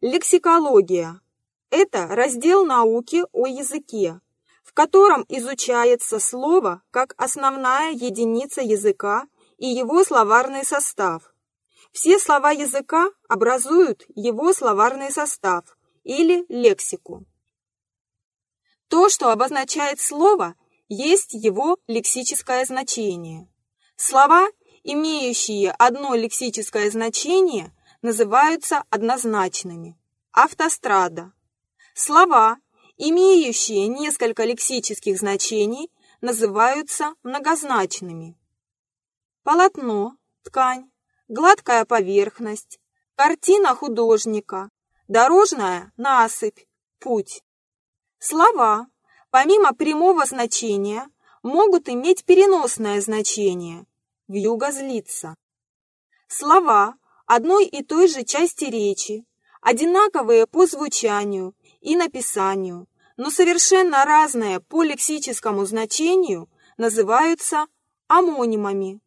Лексикология – это раздел науки о языке, в котором изучается слово как основная единица языка и его словарный состав. Все слова языка образуют его словарный состав или лексику. То, что обозначает слово, есть его лексическое значение. Слова, имеющие одно лексическое значение, называются однозначными. Автострада. Слова, имеющие несколько лексических значений, называются многозначными. Полотно, ткань, гладкая поверхность, картина художника, дорожная насыпь, путь. Слова, помимо прямого значения, могут иметь переносное значение – вьюга злиться. Слова одной и той же части речи, одинаковые по звучанию и написанию, но совершенно разные по лексическому значению, называются амонимами.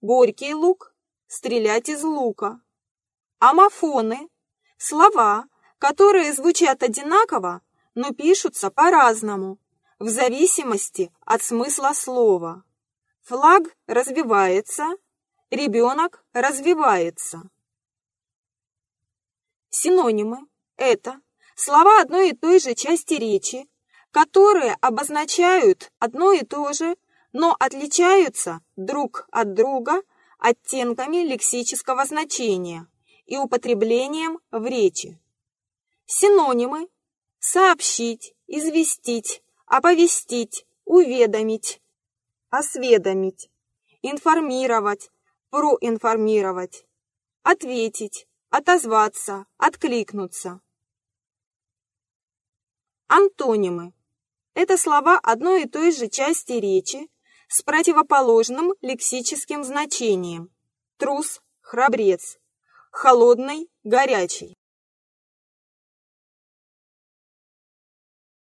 Горький лук – стрелять из лука. Амофоны – слова, которые звучат одинаково, но пишутся по-разному, в зависимости от смысла слова. Флаг развивается, ребенок развивается. Синонимы – это слова одной и той же части речи, которые обозначают одно и то же, но отличаются друг от друга оттенками лексического значения и употреблением в речи. Синонимы – сообщить, известить, оповестить, уведомить, осведомить, информировать, проинформировать, ответить, отозваться, откликнуться. Антонимы – это слова одной и той же части речи с противоположным лексическим значением. Трус – храбрец, холодный – горячий.